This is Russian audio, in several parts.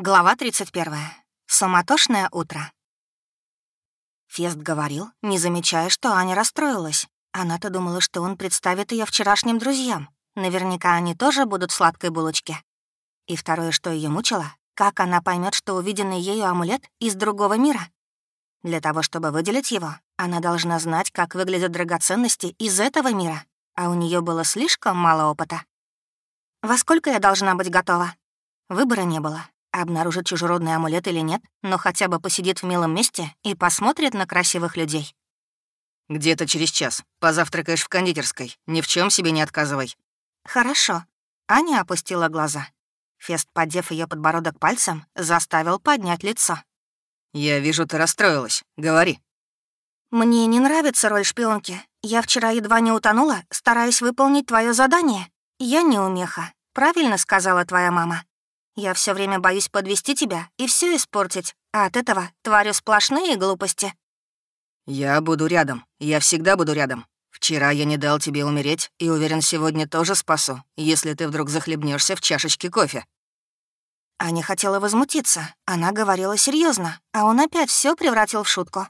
Глава 31. Суматошное утро. Фест говорил, не замечая, что Аня расстроилась. Она-то думала, что он представит ее вчерашним друзьям. Наверняка они тоже будут в сладкой булочке. И второе, что ее мучило, как она поймет, что увиденный ею амулет из другого мира. Для того, чтобы выделить его, она должна знать, как выглядят драгоценности из этого мира, а у нее было слишком мало опыта. «Во сколько я должна быть готова?» Выбора не было. Обнаружит чужеродный амулет или нет, но хотя бы посидит в милом месте и посмотрит на красивых людей. «Где-то через час. Позавтракаешь в кондитерской. Ни в чем себе не отказывай». «Хорошо». Аня опустила глаза. Фест, поддев ее подбородок пальцем, заставил поднять лицо. «Я вижу, ты расстроилась. Говори». «Мне не нравится роль шпионки. Я вчера едва не утонула, стараясь выполнить твое задание. Я не умеха. Правильно сказала твоя мама. Я все время боюсь подвести тебя и все испортить, а от этого творю сплошные глупости». «Я буду рядом. Я всегда буду рядом. Вчера я не дал тебе умереть и уверен, сегодня тоже спасу, если ты вдруг захлебнешься в чашечке кофе». Аня хотела возмутиться. Она говорила серьезно, а он опять все превратил в шутку.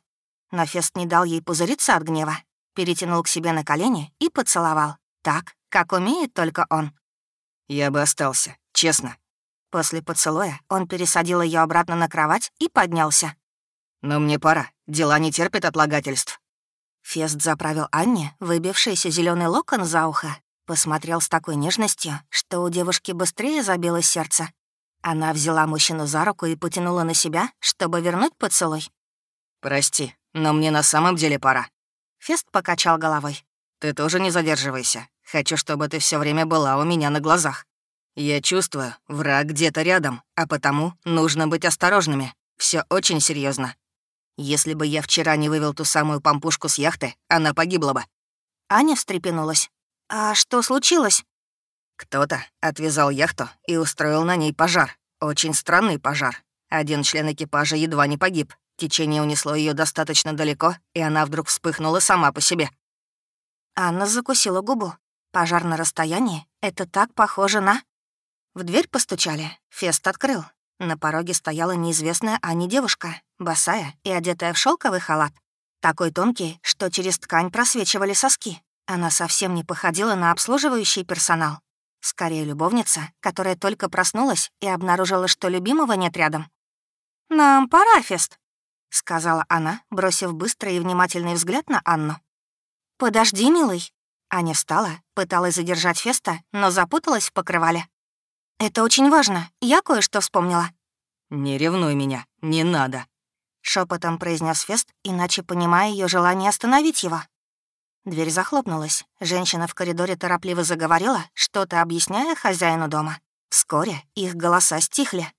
Но Фест не дал ей пузыриться от гнева, перетянул к себе на колени и поцеловал. Так, как умеет только он. «Я бы остался, честно. После поцелуя он пересадил ее обратно на кровать и поднялся. «Но мне пора. Дела не терпят отлагательств». Фест заправил Анне выбившийся зеленый локон за ухо. Посмотрел с такой нежностью, что у девушки быстрее забилось сердце. Она взяла мужчину за руку и потянула на себя, чтобы вернуть поцелуй. «Прости, но мне на самом деле пора». Фест покачал головой. «Ты тоже не задерживайся. Хочу, чтобы ты все время была у меня на глазах. Я чувствую, враг где-то рядом, а потому нужно быть осторожными. Все очень серьезно. Если бы я вчера не вывел ту самую пампушку с яхты, она погибла бы. Аня встрепенулась. «А что случилось?» Кто-то отвязал яхту и устроил на ней пожар. Очень странный пожар. Один член экипажа едва не погиб. Течение унесло ее достаточно далеко, и она вдруг вспыхнула сама по себе. Анна закусила губу. Пожар на расстоянии — это так похоже на... В дверь постучали. Фест открыл. На пороге стояла неизвестная Ани девушка, босая и одетая в шелковый халат. Такой тонкий, что через ткань просвечивали соски. Она совсем не походила на обслуживающий персонал. Скорее, любовница, которая только проснулась и обнаружила, что любимого нет рядом. «Нам пора, Фест», — сказала она, бросив быстрый и внимательный взгляд на Анну. «Подожди, милый». Аня встала, пыталась задержать Феста, но запуталась в покрывале. «Это очень важно. Я кое-что вспомнила». «Не ревнуй меня, не надо», — шепотом произнес Фест, иначе понимая ее желание остановить его. Дверь захлопнулась. Женщина в коридоре торопливо заговорила, что-то объясняя хозяину дома. Вскоре их голоса стихли.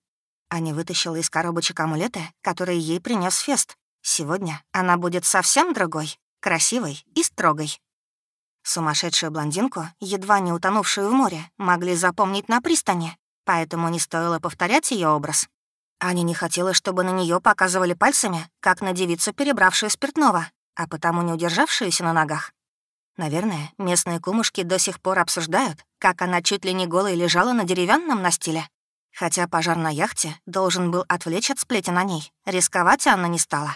Аня вытащила из коробочек амулеты, которые ей принес Фест. Сегодня она будет совсем другой, красивой и строгой. Сумасшедшую блондинку, едва не утонувшую в море, могли запомнить на пристани, поэтому не стоило повторять ее образ. Аня не хотела, чтобы на нее показывали пальцами, как на девицу, перебравшую спиртного, а потому не удержавшуюся на ногах. Наверное, местные кумушки до сих пор обсуждают, как она чуть ли не голой лежала на деревянном настиле. Хотя пожар на яхте должен был отвлечь от сплетен на ней, рисковать Анна не стала.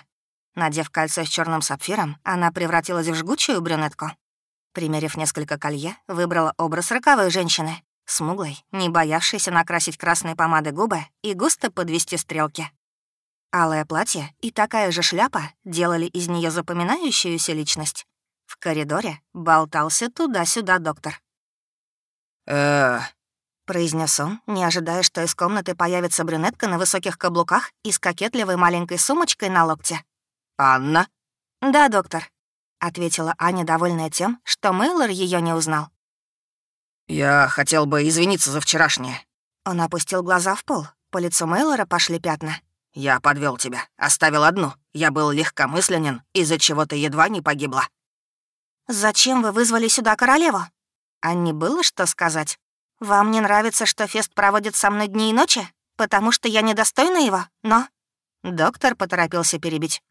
Надев кольцо с черным сапфиром, она превратилась в жгучую брюнетку. Примерив несколько колье, выбрала образ роковой женщины, смуглой, не боявшейся накрасить красной помадой губы и густо подвести стрелки. Алое платье и такая же шляпа делали из нее запоминающуюся личность. В коридоре болтался туда-сюда доктор. э произнес он, не ожидая, что из комнаты появится брюнетка на высоких каблуках и с кокетливой маленькой сумочкой на локте. «Анна?» «Да, доктор», ответила Аня, довольная тем, что Мейлор ее не узнал. «Я хотел бы извиниться за вчерашнее». Он опустил глаза в пол. По лицу Мейлора пошли пятна. «Я подвел тебя, оставил одну. Я был легкомысленен, из-за чего ты едва не погибла». «Зачем вы вызвали сюда королеву?» Анне было что сказать. «Вам не нравится, что Фест проводит со мной дни и ночи? Потому что я недостойна его, но...» Доктор поторопился перебить.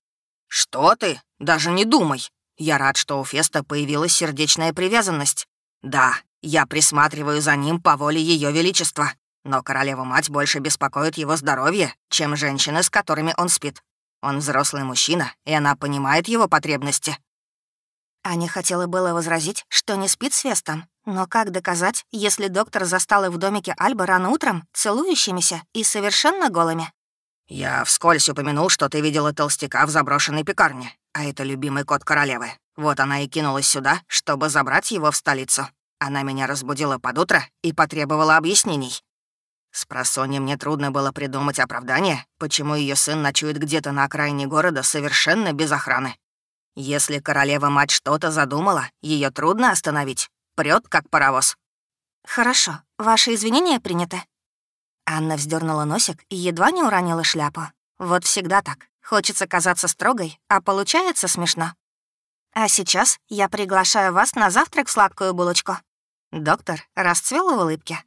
«Что ты? Даже не думай. Я рад, что у Феста появилась сердечная привязанность. Да, я присматриваю за ним по воле Ее Величества. Но королева-мать больше беспокоит его здоровье, чем женщины, с которыми он спит. Он взрослый мужчина, и она понимает его потребности. Аня хотела было возразить, что не спит с Вестом, но как доказать, если доктор застал их в домике Альбы рано утром, целующимися и совершенно голыми? «Я вскользь упомянул, что ты видела толстяка в заброшенной пекарне, а это любимый кот королевы. Вот она и кинулась сюда, чтобы забрать его в столицу. Она меня разбудила под утро и потребовала объяснений. С просонья мне трудно было придумать оправдание, почему ее сын ночует где-то на окраине города совершенно без охраны. Если королева-мать что-то задумала, ее трудно остановить. Прет как паровоз. «Хорошо, ваши извинения приняты». Анна вздернула носик и едва не уронила шляпу. Вот всегда так. Хочется казаться строгой, а получается смешно. А сейчас я приглашаю вас на завтрак в сладкую булочку. Доктор расцвел в улыбке.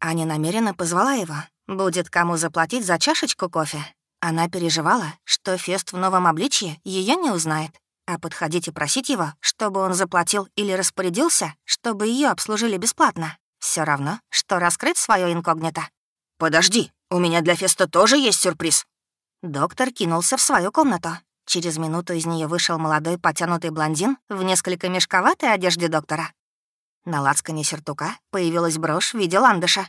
Аня намеренно позвала его. Будет кому заплатить за чашечку кофе. Она переживала, что Фест в новом обличье ее не узнает. А подходить и просить его, чтобы он заплатил или распорядился, чтобы ее обслужили бесплатно. Все равно, что раскрыть свое инкогнито. «Подожди, у меня для Феста тоже есть сюрприз». Доктор кинулся в свою комнату. Через минуту из нее вышел молодой потянутый блондин в несколько мешковатой одежде доктора. На лацкане сюртука появилась брошь в виде ландыша.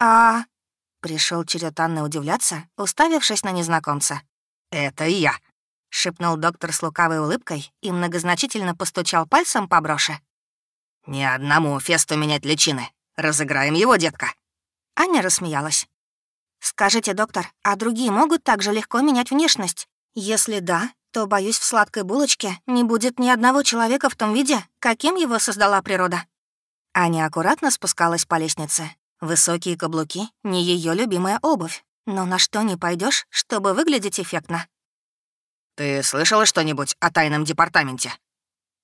«А...» — пришел черед Анны удивляться, уставившись на незнакомца. «Это я», — шепнул доктор с лукавой улыбкой и многозначительно постучал пальцем по броши. «Ни одному фесту менять личины. Разыграем его, детка». Аня рассмеялась. «Скажите, доктор, а другие могут так же легко менять внешность? Если да, то, боюсь, в сладкой булочке не будет ни одного человека в том виде, каким его создала природа». Аня аккуратно спускалась по лестнице. Высокие каблуки — не ее любимая обувь. Но на что не пойдешь, чтобы выглядеть эффектно? «Ты слышала что-нибудь о тайном департаменте?»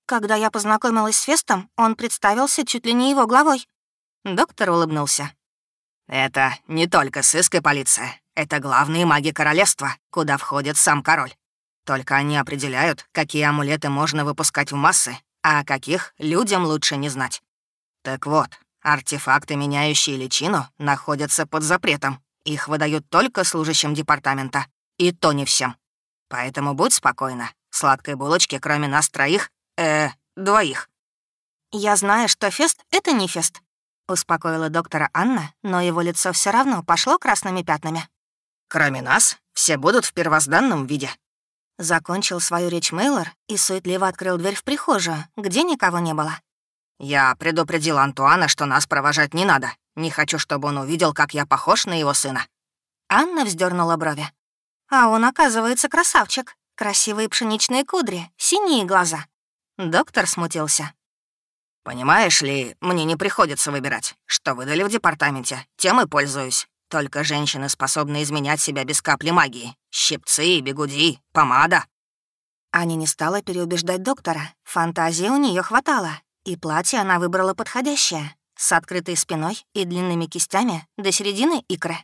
Когда я познакомилась с Фестом, он представился чуть ли не его главой. Доктор улыбнулся. «Это не только сыск и полиция. Это главные маги королевства, куда входит сам король. Только они определяют, какие амулеты можно выпускать в массы, а каких людям лучше не знать. Так вот, артефакты, меняющие личину, находятся под запретом. Их выдают только служащим департамента. И то не всем. Поэтому будь спокойна. Сладкой булочки, кроме нас троих, э, двоих. Я знаю, что фест — это не фест. Успокоила доктора Анна, но его лицо все равно пошло красными пятнами. Кроме нас, все будут в первозданном виде. Закончил свою речь Мейлор и суетливо открыл дверь в прихожую, где никого не было. «Я предупредил Антуана, что нас провожать не надо. Не хочу, чтобы он увидел, как я похож на его сына». Анна вздернула брови. «А он, оказывается, красавчик. Красивые пшеничные кудри, синие глаза». Доктор смутился. «Понимаешь ли, мне не приходится выбирать. Что выдали в департаменте, тем и пользуюсь. Только женщины способны изменять себя без капли магии. Щипцы, бегуди, помада». Аня не стала переубеждать доктора. Фантазии у нее хватало. И платье она выбрала подходящее, с открытой спиной и длинными кистями до середины икры.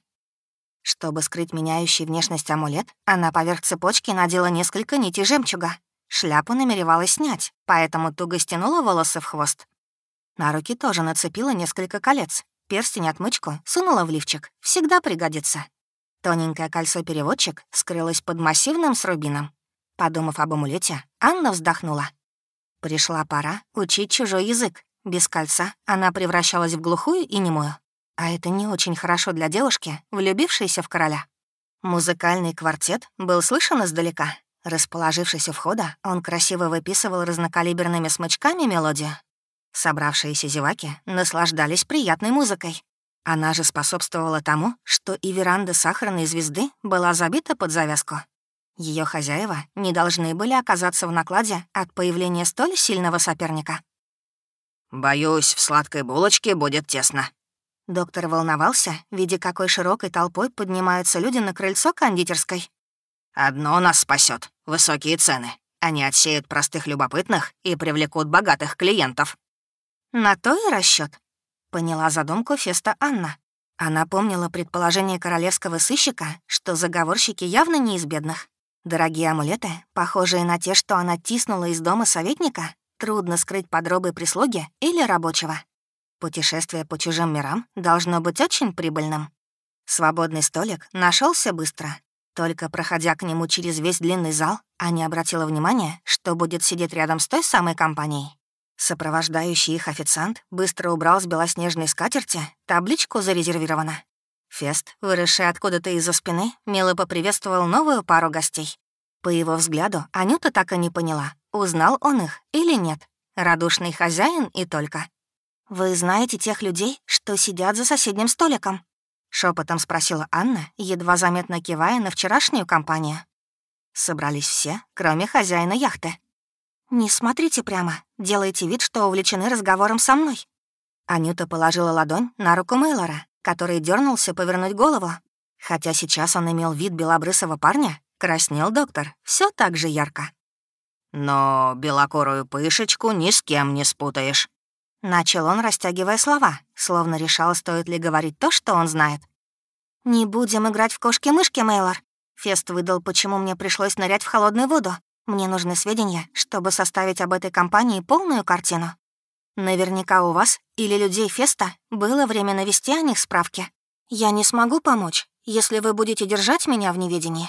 Чтобы скрыть меняющий внешность амулет, она поверх цепочки надела несколько нитей жемчуга. Шляпу намеревалась снять, поэтому туго стянула волосы в хвост. На руки тоже нацепила несколько колец. Перстень-отмычку сунула в лифчик. Всегда пригодится. Тоненькое кольцо-переводчик скрылось под массивным срубином. Подумав об амулете, Анна вздохнула. Пришла пора учить чужой язык. Без кольца она превращалась в глухую и немую. А это не очень хорошо для девушки, влюбившейся в короля. Музыкальный квартет был слышен издалека. Расположившись у входа, он красиво выписывал разнокалиберными смычками мелодию. Собравшиеся зеваки наслаждались приятной музыкой. Она же способствовала тому, что и веранда сахарной звезды была забита под завязку. Ее хозяева не должны были оказаться в накладе от появления столь сильного соперника. «Боюсь, в сладкой булочке будет тесно». Доктор волновался, видя, какой широкой толпой поднимаются люди на крыльцо кондитерской. «Одно нас спасет высокие цены. Они отсеют простых любопытных и привлекут богатых клиентов». «На то и расчет, поняла задумку Феста Анна. Она помнила предположение королевского сыщика, что заговорщики явно не из бедных. Дорогие амулеты, похожие на те, что она тиснула из дома советника, трудно скрыть под робой прислуги или рабочего. Путешествие по чужим мирам должно быть очень прибыльным. Свободный столик нашелся быстро. Только проходя к нему через весь длинный зал, Аня обратила внимание, что будет сидеть рядом с той самой компанией. Сопровождающий их официант быстро убрал с белоснежной скатерти табличку «Зарезервировано». Фест, выросший откуда-то из-за спины, мило поприветствовал новую пару гостей. По его взгляду, Анюта так и не поняла, узнал он их или нет. Радушный хозяин и только. «Вы знаете тех людей, что сидят за соседним столиком?» — шепотом спросила Анна, едва заметно кивая на вчерашнюю компанию. Собрались все, кроме хозяина яхты. «Не смотрите прямо, делайте вид, что увлечены разговором со мной». Анюта положила ладонь на руку Мейлора, который дернулся повернуть голову. Хотя сейчас он имел вид белобрысого парня, краснел доктор, все так же ярко. «Но белокорую пышечку ни с кем не спутаешь», Начал он, растягивая слова, словно решал, стоит ли говорить то, что он знает. «Не будем играть в кошки-мышки, Мейлор. Фест выдал, почему мне пришлось нырять в холодную воду. Мне нужны сведения, чтобы составить об этой компании полную картину. Наверняка у вас или людей Феста было время навести о них справки. Я не смогу помочь, если вы будете держать меня в неведении.